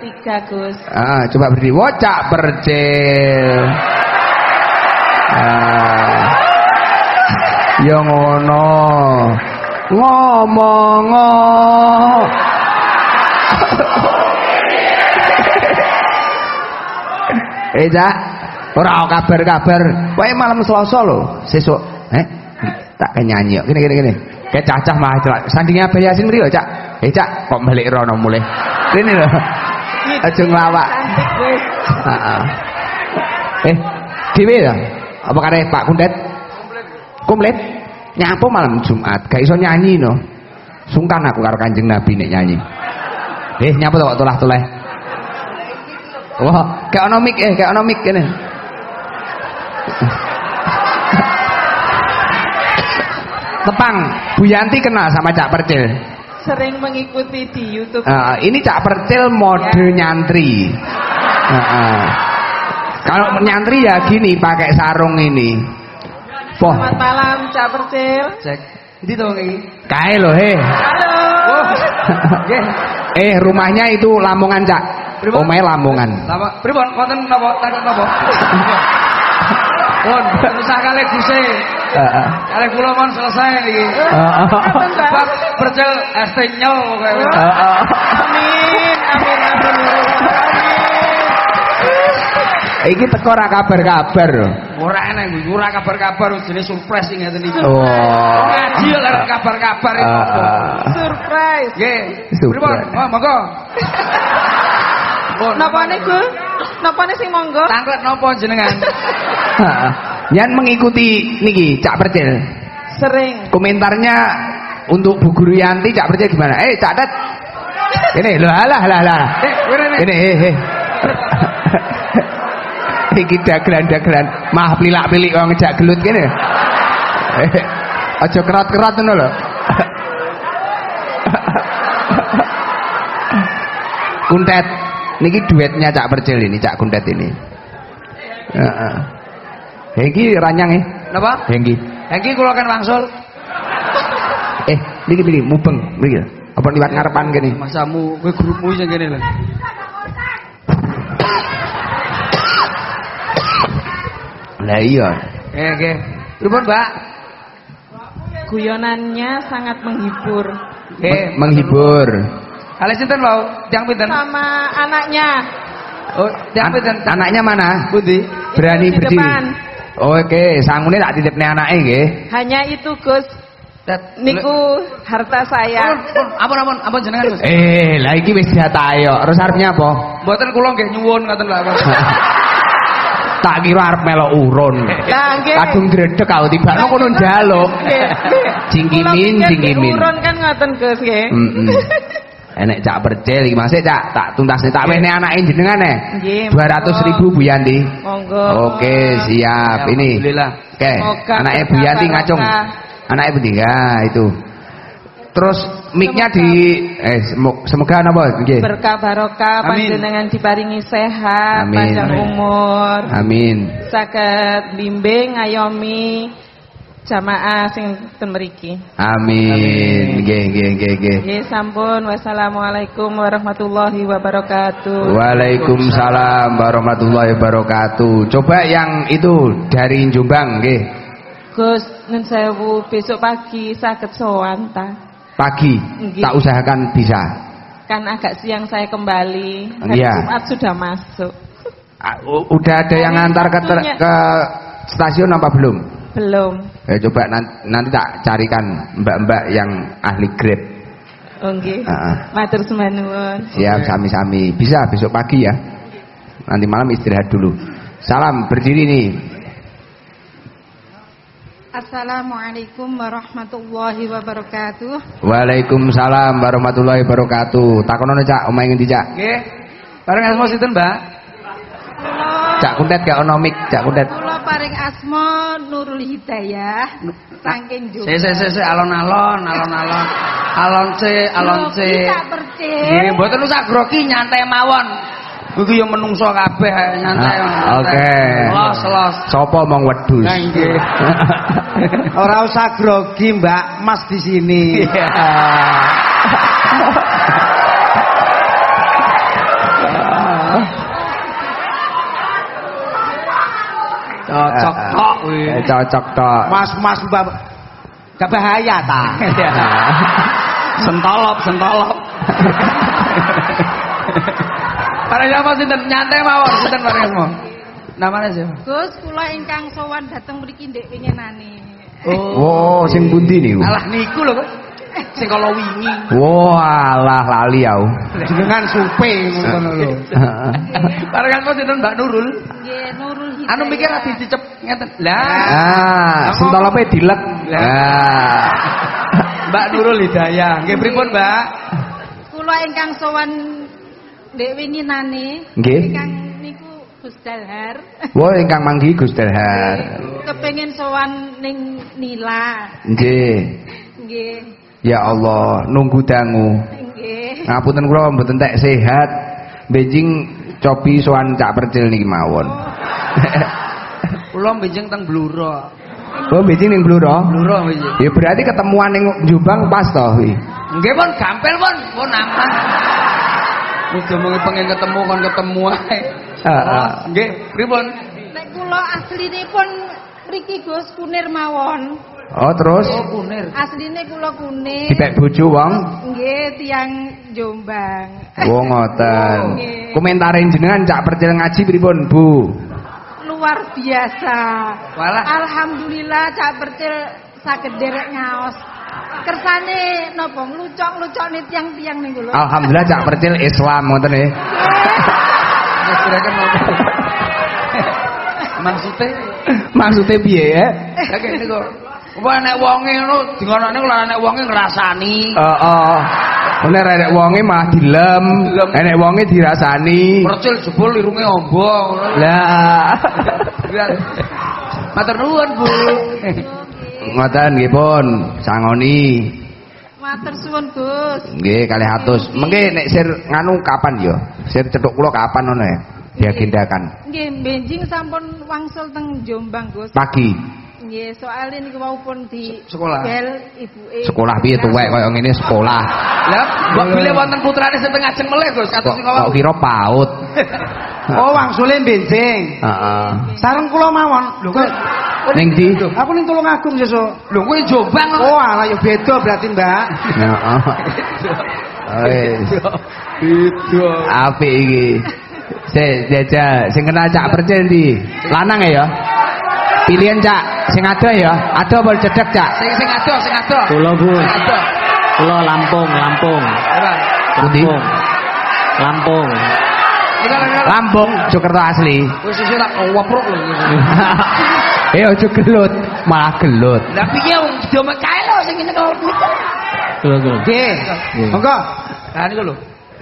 tiga Gus. Ah, coba berdiri. Wocak percil. Ah. Ya ngono. Ngomong. Eh, Cak. Ora kabar-kabar. Wae malam Selasa lho, sesuk. Eh, tak nyanyi kok. Gini gini gini. Kayak cacah mah celak. Sandingnya Abah Yasin mriki Cak. Eh, Cak, kok balik rono mulai. Rene lho. Aja nglawak. Heeh. Eh, dhewe ya? Apa kare Pak Kundet? Komplit. Nyapa malam Jumat, gak iso nyanyi no. Sungkan aku karo Kanjeng Nabi nek nyanyi. Eh, nyapa to kok tulah-tuleh. Wah, kayak ono mic eh, kayak ono mic kene. Tepang, Bu Yanti kenal sama Cak Percil. Sering mengikuti di YouTube. Ah, ini Cak Percil mode nyantri. Ah, ah. Kalau nyantri ya gini pakai sarung ini. Poh, Selamat malam Cak Percil. Cek. Ini tuh ini. kae loh he. Halo. Nggih. Eh rumahnya itu Lamongan Cak. Omae Lamongan. Lama. Pripun? Wonten napa? Takut napa? Pun, usah kali guse. Heeh. Kali kula mon selesai iki. Heeh. Bab bercel ST nyol pokoke. Heeh. Amin, amin, amin. Iki teko ora kabar-kabar. lho. Ora enak kuwi, ora kabar-kabar jenis surprise sing ngeten iki. Oh. Ngaji lek kabar-kabar? Ah. Surprise. Nggih. Surprise. Pripun? Oh, monggo. Pun. Napa nih Nih sing monggo? Tanglet napa jenengan? Heeh. Yan mengikuti niki Cak Percil. Sering. Komentarnya untuk Bu Guru Yanti Cak Percil gimana? Eh Cak Dat. Ini lah lah lah lah. Eh. Ini eh eh. Iki dagelan-dagelan mah pilak-pilik wong ngejak gelut kene. Eh, aja kerat-kerat ngono lho. Kuntet. Niki duetnya Cak Percil ini, Cak Kuntet ini. Heeh. Hengki ranyang eh. Napa? Hengki. Iki kula kan wangsul. Eh, niki niki mubeng niki. Apa liwat ngarepan kene? Masamu, kowe grupmu sing kene lho. Lah iya. Nggih, nggih. Pripun, Mbak? Guyonannya sangat menghibur. Meng- menghibur. Kali sinten wau? Tiang pinten? Sama anaknya Oh, tiang An- pinten? anaknya mana? Pundi? Berani di berdiri. depan. Oke, sangune tak titipne anake nggih. Hanya itu Gus. Dat- Niku harta saya. Ampun, ampun, ampun jenengan, Gus. Eh, lah iki wis diatayo. Terus arepnya apa? Mboten kula nggih nyuwun ngoten lho, Mas. tak kira arep melok urun. Lah nggih. Kadung gredeg kau tibakno kono njaluk. Pikir cingkimin. diurun kan ngoten Gus nggih. Heeh. Enek cak percil iki Mas, cak tak tuntasne tak wene anake jenengan eh. Nggih, 200 ribu Bu Yanti. Monggo. Oke, siap. Ini. Alhamdulillah. Oke, anaknya Bu Yanti ngacung. Anaknya Bu Tiga itu. Terus mic-nya di eh semo- semoga napa nggih. Berkah barokah panjenengan diparingi sehat, Amin. panjang umur. Amin. Saged bimbing ngayomi jamaah sing ten mriki. Amin. Nggih, nggih, nggih, nggih. Nggih sampun. Wassalamualaikum warahmatullahi wabarakatuh. Waalaikumsalam warahmatullahi wabarakatuh. Coba yang itu dari Jombang nggih. Gus nun sewu besok pagi saged sowan ta. Pagi. Nggih. Tak usahakan bisa. Kan agak siang saya kembali. Hari Iya. Jumat sudah masuk. Ah, Udah ada yang ngantar ke, ke stasiun apa belum? Belum. Eh, coba nanti, nanti tak carikan mbak-mbak yang ahli grab. Oh nggih. Heeh. Matur nuwun. Siap, sami-sami. Bisa besok pagi ya. Nanti malam istirahat dulu. Salam berdiri nih. Assalamualaikum warahmatullahi wabarakatuh. Waalaikumsalam warahmatullahi wabarakatuh. Takonono Cak, omahe ngendi Cak? Nggih. Bareng asma sinten, Mbak? Cak kuntet gak ono mic, Cak kuntet. Paring asma Nurul Hidayah saking Jogja. Se se se alon-alon, alon-alon. Alon C, alon C. Nggih, mboten usah grogi nyantai mawon. Kuwi yo menungso kabeh nyantai. Ah, nyantai. oke. Los, los. Sopo mong wedhus? Nah, nggih. Ora usah grogi, Mbak. Mas di sini. cocok tok. Mas-mas mbak gak bahaya ta. Sentolop, sentolop. Para siapa sinten nyantai mawon sinten parengasmu. Namanya siapa? Gus, kula ingkang sowan dateng mriki ndek winginane. Oh, sing pundi niku? Alah niku lho, Gus. Sing kala wingi. Wah, alah lali aku. Jenengan supe ngono lho. Parengasmu sinten Mbak Nurul? Nggih, Nurul. Anu mikir ati dicep ngeten. Lah, Ah, sentolope dilek. Ah. Mbak Nurul Hidayah. Nggih pripun, Mbak? Kula ingkang sowan ndek winginane. Nggih. Ingkang niku Gus Dalhar. Wah, ingkang manggi Gus Dalhar. Kepengin sowan ning Nila. Nggih. Nggih. Ya Allah, nunggu dangu. Nggih. Ngapunten kula mboten tek sehat. Benjing cobi sowan Cak Percil niki mawon. Kula benjing teng Bluro. Oh, benjing ning Bluro. Bluro benjing. Ya berarti ketemuan ning Jombang pas toh kuwi. Nggih pun gampil pun, pun aman. Muga mengi pengen ketemu kon ketemu ae. Heeh. Nggih, pripun? Nek kula aslinipun mriki Gus Kunir mawon. Oh, terus Oh, kunir. Asline kula Kunir. dipek bojo wong. Nggih, tiang Jombang. Oh, ngoten. Komentare jenengan Cak Percil ngaji pripun, Bu? Luar biasa. Walah. Alhamdulillah Cak Percil saged derek ngaos. Kersane napa nglucok-nglucokne tiang-tiang niku lho. Alhamdulillah Cak Percil Islam ngoten nggih. Nopo? Maksudnya Maksudnya piye ya? Niku. Apa nek wonge ngono dingonone kula nek wonge ngrasani. Heeh. Nek rek wonge malah dilem, nek wonge dirasani. Percil jebul irunge ombo ngono. Lah. Matur nuwun, Bu. Ngoten nggih pun, sangoni. Matur suwun Gus. Nggih kalih atus. Mengke nek sir nganu kapan ya? Sir cethuk kula kapan ngono ya? Diagendakan. Nggih, benjing sampun wangsul teng Jombang Gus. Pagi. Nggih, soalnya niku wau pun di Sekolah. bel ibuke. Sekolah piye tuwek kaya ngene sekolah. Lah, mbok bile wonten putrane setengah jeng melih, Gus. Kok, Kados sing kok kira paut. Oh, wangsule benjing. Heeh. Sareng kula mawon. Lho kok Ning ndi? aku ning Tulungagung sesuk. Lho kuwi Jombang kok. Oh, alah ya beda berarti, Mbak. Heeh. Wis. Beda. Apik iki. Sik jajal sing kenal Cak Percil ndi? Lanang ya ya? Pilihan Cak, sing ada ya? Ada apa cedek Cak? Sing sing ado, sing ado. Kula Bu, kula Lampung, Lampung? Lampung. Lampung. Lampung, Jokerto asli. Wis sesuk tak woprok lho. Eh aja gelut, malah gelut. Lah piye wong do kae lho sing ngene kok. Kula kula. Nggih. Monggo. Lah niku lho.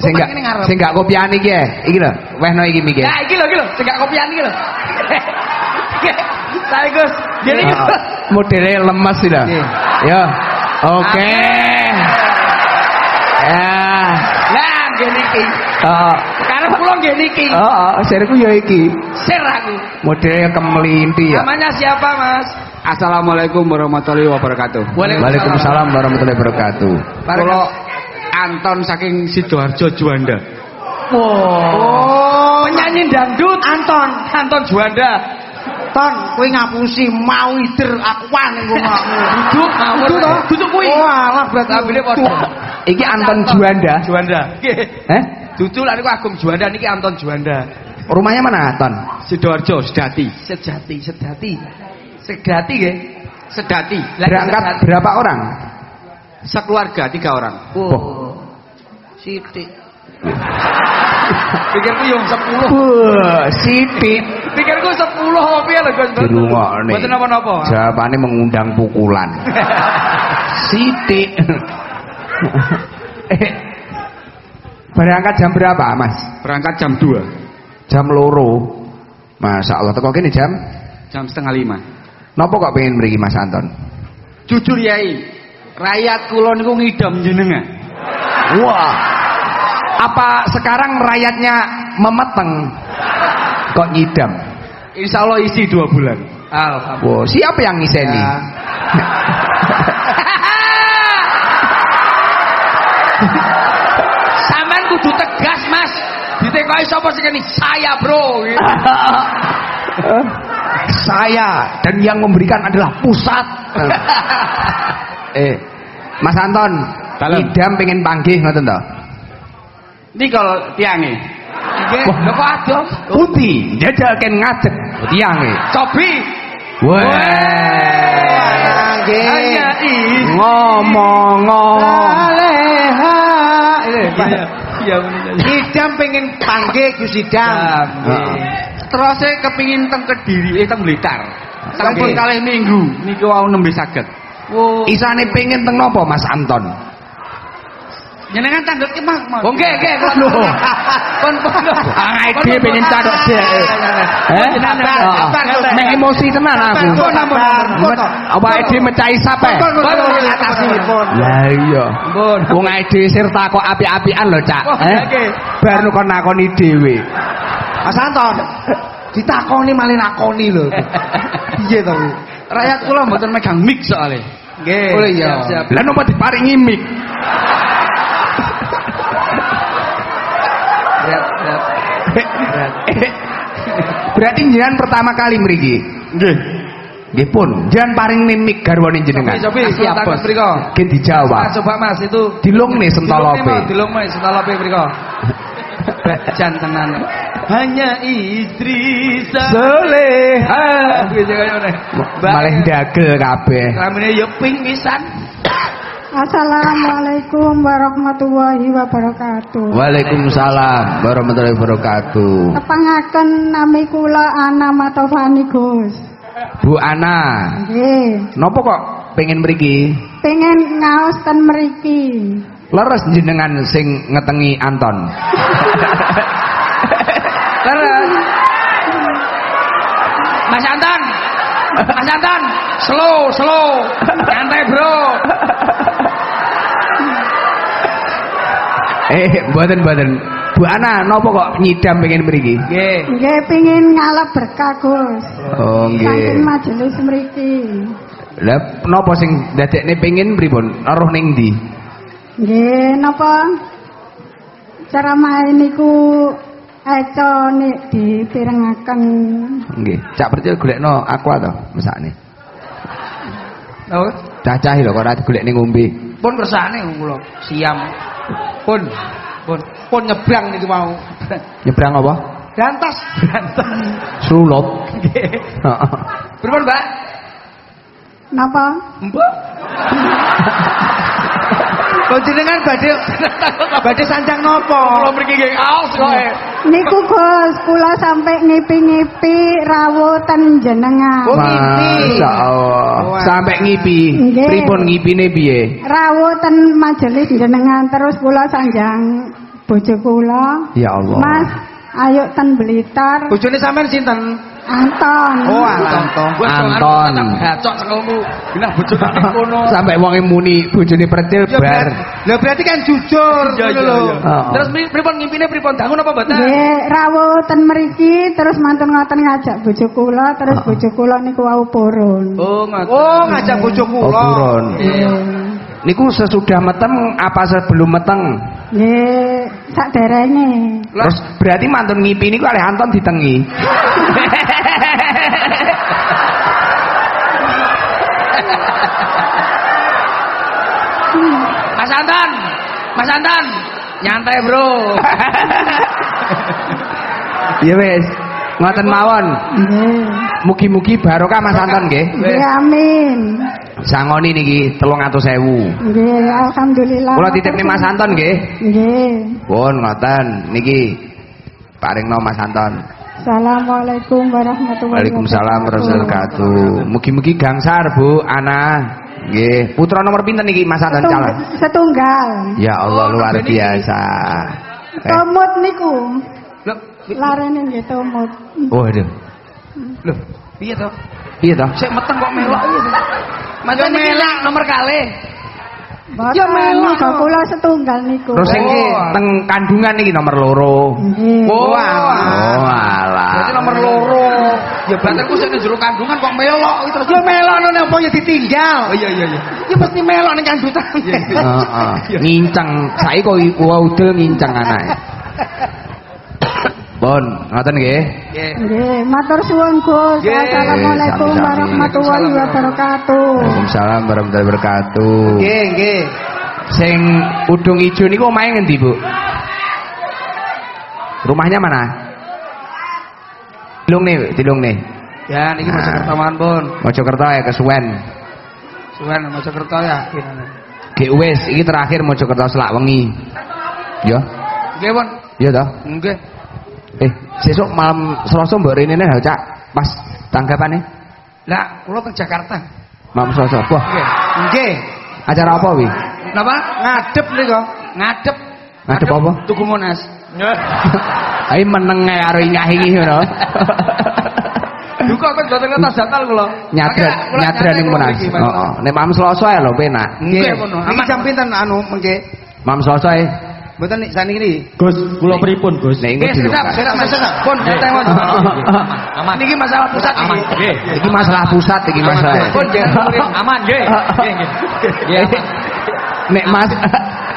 Sing gak sing gak kopian iki ya. Iki lho, wehno iki mikir. Ya iki lho, iki lho, sing gak kopian iki lho. Saya Gus, jadi Heeh. Modelnya lemes sih dah. Iya. Ya. Oke. Ya. Lah ngene iki. Heeh. Karep kula ngene iki. Heeh, seriku ya iki. Sir aku. Modelnya kemelinti ya. Namanya siapa, Mas? Assalamualaikum warahmatullahi wabarakatuh. Waalaikumsalam warahmatullahi wabarakatuh. Kalau Anton saking Sidoarjo Juanda. Oh, penyanyi dangdut Anton, Anton Juanda. Ton, kowe ngapusi mau ider akuan ning ngomongmu. Duduk. Duduk? Duduk kuwi. Oh, alah berarti. Labile padha. Iki Anton Juanda. Juanda. Nggih. Eh? Dudu lha niku Agung Juanda niki Anton Juanda. Rumahnya mana, Anton? Sidoarjo Sedati. Sejati, sejati. Sejati nggih. Sedati. Berangkat berapa orang? Sekeluarga tiga orang. Oh. Sithik. Pikirku yang 10. Wah, sidik. Pikirku 10 apa lho Gus? Di rumah nih. Mboten napa-napa. Jawabannya mengundang pukulan. Sidik. eh, berangkat jam berapa, Mas? Berangkat jam 2. Jam loro. Masya Allah, teko kene jam. Jam setengah lima. Nopo kok pengen mriki Mas Anton? Jujur yai, rakyat kulon niku ngidam jenengan. Wah. Apa sekarang rakyatnya memeteng? Kok nyidam? Insya Allah isi dua bulan. Alhamdulillah. Wow, siapa yang ngiseni? Ya. Sampean kudu tegas, Mas. Ditekoki sapa sing ngene? Saya, Bro. Gitu. saya dan yang memberikan adalah pusat. eh, Mas Anton, Dalem. idam pengen panggih ngoten to? Ini kalau tiange. Nggih. Wah. Lho kok adol? Putih, jajal ken ngadeg tiange. Cobi. Wah. Hanya. Ngomong Aleha. Iya bener. Idam pengen panggil Gus Idam. Terus saya kepingin teng Kediri, eh teng Blitar. Sampun kalih minggu niku wau nembe saged. Oh, Isane pengen teng nopo Mas Anton? Jenengan tanglet ki Mas. Oh, nggih, nggih, kula lho. Ah, ide pengen cadok dhek. Eh? Heeh. Nek emosi tenan aku. Apa ide mecahi sape? Lah iya. Wong ide sir takok apik-apikan lho, Cak. Oh, Eh? nggih. Bar kon nakoni dhewe. Mas Anton. Ditakoni malih nakoni lho. Piye to? Rakyat kula mboten megang mic soalnya. Nggih. Oh, iya. Lah napa diparingi mic? Berarti jenengan pertama kali mriki. Nggih. Nggih pun, jenengan paringi mic garwane jenengan. Cobi, cobi, Siap, Bos. mriko. Gen dijawab. Mas, coba Mas itu Dilungne sentolope. Dilungne sentolope mriko. Jantenan. Hanya istri Soleha. Malah dagel kabeh. Ramene yo ping pisan. Assalamualaikum warahmatullahi wabarakatuh. Waalaikumsalam warahmatullahi wabarakatuh. Tepangaken nami kula Ana Matofani Gus. Bu Ana, Nggih, nopo kok pengen mriki? pengen ngaos ten mriki. Leres jenengan sing ngetengi Anton. Leres. Mas Anton. Mas Anton, slow, slow. Santai, Bro. Eh, mboten mboten. Bu Ana, nopo kok nyidam pengen mriki? Nggih. Nggih pengin ngalap berkah Gus. Oh, Saking nggih. majelis mriki. Lah nopo sing dadekne pengen pripun? Roh ning ndi? Nggih napa ceramah niku eco nek dipirengaken. Nggih. Cak percil golekno aqua to mesakne. Oh, Cacah lho kok ora digolekne ngombe. pun kersane kula. Siam. Pun. Pun. Pun nyebrang niku mau. Nyebrang apa? Dantas. Sulup. Heeh. Pripun, Mbak? Napa? Mbak. Kok jenengan badhe badhe sanjang nopo? Kula mriki nggih kaos kok. eh. Niku Gus, kula sampai ngipi-ngipi rawuh ten jenengan. Oh, ngipi. Masya Allah. Wah. Sampai ngipi. Pripun ngipine piye? Rawuh ten majelis jenengan terus kula sanjang bojo kula. Ya Allah. Mas, ayo ten Blitar. Bojone sampean sinten? Anton. Oh, Anton. Anton. tak bacok sekelmu. Genah bojone kono. Sampai wonge muni bojone percil Ya, bar. berarti- Lah berarti kan jujur Iya, ngono iya, lho. Terus pri- pripun ngimpine pripun dangun apa mboten? Nggih, rawuh ten mriki terus mantun ngoten ngajak bojo kula terus bojo kula niku wau purun. Oh, ngoten. Oh, ngajak bojo Oh, kula. buron. Iya. Niku sesudah meteng apa sebelum meteng? Nggih, saderenge. Terus berarti mantun ngipi niku oleh Anton ditengi. Mas Anton. Mas Anton. Nyantai, Bro. Ya wis. Ngoten mawon. Nggih. Mugi-mugi barokah Mas Anton nggih. Nggih, amin. Sangoni niki 300.000. Nggih, alhamdulillah. Kula titipne Mas Anton nggih. Nggih. Pun ngoten niki paringno Mas Anton. Assalamualaikum warahmatullahi Waalaikumsalam warahmatullahi wabarakatuh. Mugi-mugi gangsar Bu Ana. Nggih, putra nomor pinten niki Mas Anton calon? Setung- Setunggal. Ya Allah luar biasa. Tomut niku. Loh, Larene nggih tomut. waduh. loh, piye to? Iya toh? Sik meteng kok melok piye to? Mas melak nomor kalih. Boten Ya, melok. niku kula setunggal niku. Terus sing Oh. teng kandungan niki nomor loro. Oh, Oh alah. Berarti nomor loro. Ya baterku sing jero kandungan kok melok iki terus. Yo melono napa ya ditinggal. Oh iya iya iya. Ya mesti melok ning kandutan. Heeh. Nginceng. Saiki kok udel nginceng anake. Pun, ngoten nggih. Nggih. Nggih, matur suwun Gus. Assalamualaikum warahmatullahi wabarakatuh. Waalaikumsalam warahmatullahi wabarakatuh. Nggih, nggih. Sing udung ijo niku omahe ngendi, Bu? Rumahnya mana? Tilung nih, tilung nih. Ya niki Nah. Mojokerto mawon pun. Mojokerto ya kesuwen. Suwen Mojokerto ya. Ge wis, iki terakhir Mojokerto selak wengi. Ya, Nggih, Pun. ya toh. Nggih. Eh, sesuk malam Selasa mbok rene nih, Cak. Pas tanggapannya. Lah, kula teng Jakarta. Malam Selasa. Wah, Nggih. Nggih. acara apa wi? Napa? Ngadep nika. Ngadep. Ngadep apa? Tugu Monas. Ayo meneng karo ingah-ingi ngono. Duka kok boten ngertos datal kula. Nyadran, nyadran ning nyantai Monas. kula iki, Mas. Heeh. Nek malam Selasa ya lho penak. Nggih. Niki Aman. jam pinten anu mengke? Malam Selasa ya. Mboten nik saniki niki. Gus, kula pripun, Gus? Nek Nggih, engko sedap, sedap, Mas. Pun, nyantai Pun. Aman. Niki masalah pusat iki. Nggih. Iki masalah pusat iki masalah. Pun, jangan. Aman, nggih. Nggih, aman. Nek Mas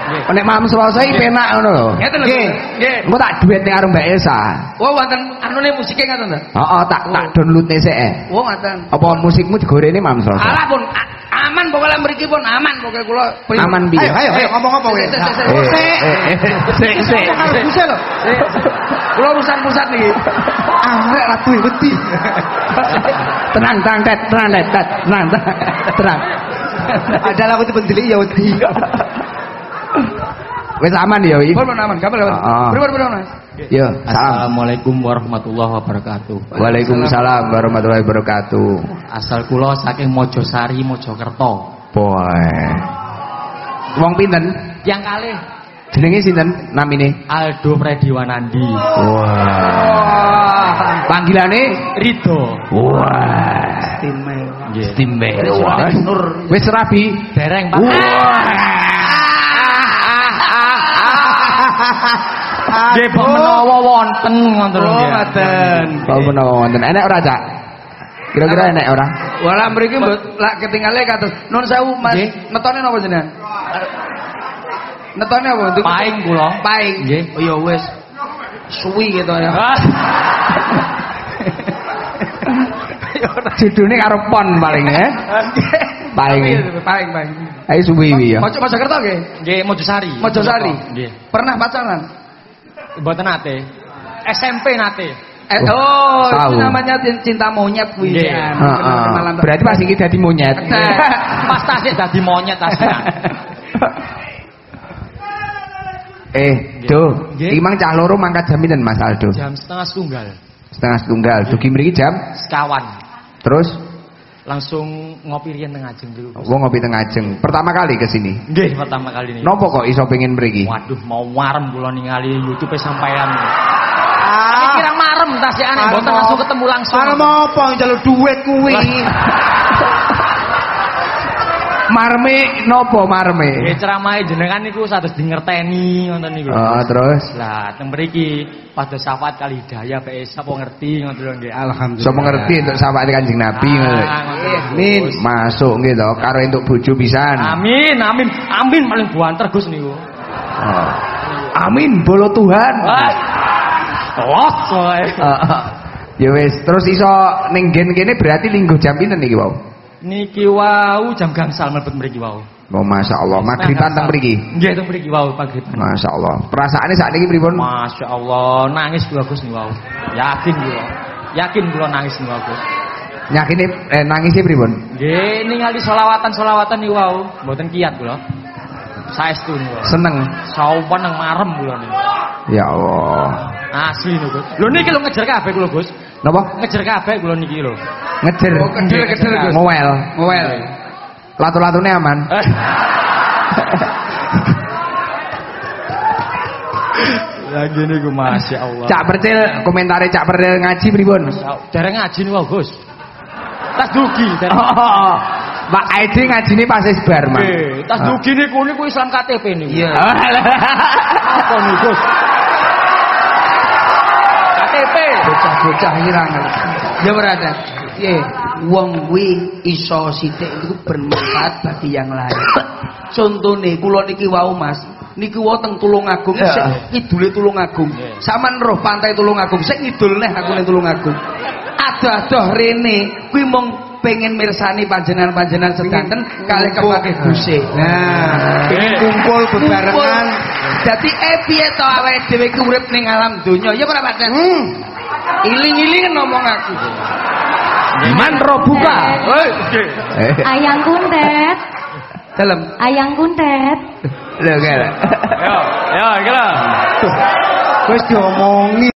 Nek malam Selasa iki penak ngono lho. Nggih. Nggih. Engko tak duet ning karo Mbak Elsa. Oh, wonten anune musike ngaten to? Heeh, tak tak download sik. eh. Oh, ngoten. Apa musikmu digorene malam Selasa? Alah pun aman pokoknya mriki pun aman pokoknya kula. Aman piye? Ayo, ayo, ngomong apa kowe? Sik, sik, sik, sik. sik, sik. Lho. Sik. Kula urusan pusat niki. Arek ratu wedi. Tenang, tenang, Tet, tenang, Tet, tenang, tenang. Adalah aku pendelik ya wedi. Wis aman ya, Wi? Pun pun aman, kabar kabar. Heeh. Pripun pripun Mas? Yo, salam. Assalamualaikum warahmatullahi wabarakatuh. Waalaikumsalam warahmatullahi wabarakatuh. Asal kula saking Mojosari, Mojokerto. Boy. Wong pinten? Yang kali Jenenge sinten namine? Aldo Prediwanandi. Wah. Panggilane Rido. Wah. Nggih. Istimewa. Wis rabi. Dereng, Pak. Nggih, Pak menawa wonten ngoten lho, Oh, ngoten. Kalau menawa wonten enek ora, Cak? Kira-kira enek ora? Wala mriki mbok lak ketinggalan kados nun sewu Mas. Netone napa jenengan? Netone apa? Paing kula. paing. Nggih. Oh ya wis. Suwi gitu ya. Judulnya karo pon paling ya. Paling. Paing, paing. Ayo suwi-wi ya. Mojo Mojokerto nggih. Nggih, Mojosari. Mojosari. Nggih. Pernah pacaran? Mboten nate. SMP nate. Eh, Oh, oh, itu namanya cin- cinta monyet kuwi. Nggih. ya. Berarti pas iki dadi monyet. Pas tasik dadi monyet tasnya. Eh, Do, Nggih. iki mang cah loro mangkat jam pinten Mas Aldo? Jam setengah setunggal. Setengah setunggal. Dugi mriki jam. Sekawan. Terus Langsung ngopi riyen tengah ajeng dulu. wong ngopi tengah ajeng. Pertama kali ke sini. Nggih, pertama kali ini. Nopo kok iso pengen mriki? Waduh, mau marem kula ningali YouTube sampean. Ah. Kira marem tasikane Marem mboten langsung ketemu langsung. Marem apa njaluk duit kuwi? Marme nopo marme? Nggih, ceramahe jenengan niku sados di ngerteni ngoten niku. Oh, terus Lah, teng mriki pada syafaat kali daya bae sapa ngerti ngoten lho nggih. Alhamdulillah. so mengerti untuk sahabat Kanjeng Nabi ngono. Ah, ngoten Amin. Masuk gitu karo entuk bojo pisan. Amin, amin. Amin paling buanter Gus niku. Oh. Amin bolo Tuhan. Wah. Los. Ya wis, terus iso ning gen kene berarti linggo jam pinten iki wau? Niki wau jam gangsal mlebet mriki wau. Oh Masya Allah, magriban teng mriki. Nggih teng mriki wau pagriban. Masya Allah. Perasaannya saat ini pripun? Masya Allah, nangis kula Gus niku wau. Yakin kula. Yakin kula nangis niku wau Gus. Nyakine eh, nangisnya pripun? Nggih, ningali selawatan-selawatan niku wau, mboten kiat kula. Saestu niku. wau. Seneng. Sawan nang marem kula niku. Ya Allah. Asli niku. Lho niki lho ngejer kabeh kula Gus. Napa? Ngejer kabeh kula niki lho. Ngejer. Oh, kedel kedel Gus. Ngowel. Ngowel. Latu-latune aman. Eh. Lagi niku Masya Allah. Cak Percil, komentare Cak Percil ngaji pripun? Dereng ngaji niku Gus. Tas dugi dereng. Oh, Pak Aidi ngajine pas wis bar, Mang. Eh, tas dugi niku niku Islam KTP niku. Iya. Apa niku Gus? KTP. Bocah-bocah irang. Ya berada. Ye, wong kuwi iso sithik itu bermanfaat bagi yang lain. Contone kula niki wau Mas, niku wonten Tulungagung Ya. sing kidule Tulungagung. Saman roh pantai Tulungagung sing ngidul neh aku ning Tulungagung. Adoh-adoh rene kuwi mung pengen mirsani panjenengan-panjenengan sedanten kalih kepake Guse. Nah, ini kumpul bebarengan. Dadi eh piye to awake dhewe iki urip ning alam donya. Ya ora Pak? Hmm. Iling-iling ngomong aku. Man robuka. Eh, Ayang kuntet, Dalam ayang kuntet. lho kira. Yo, yo, iki lho. Wis diomongi.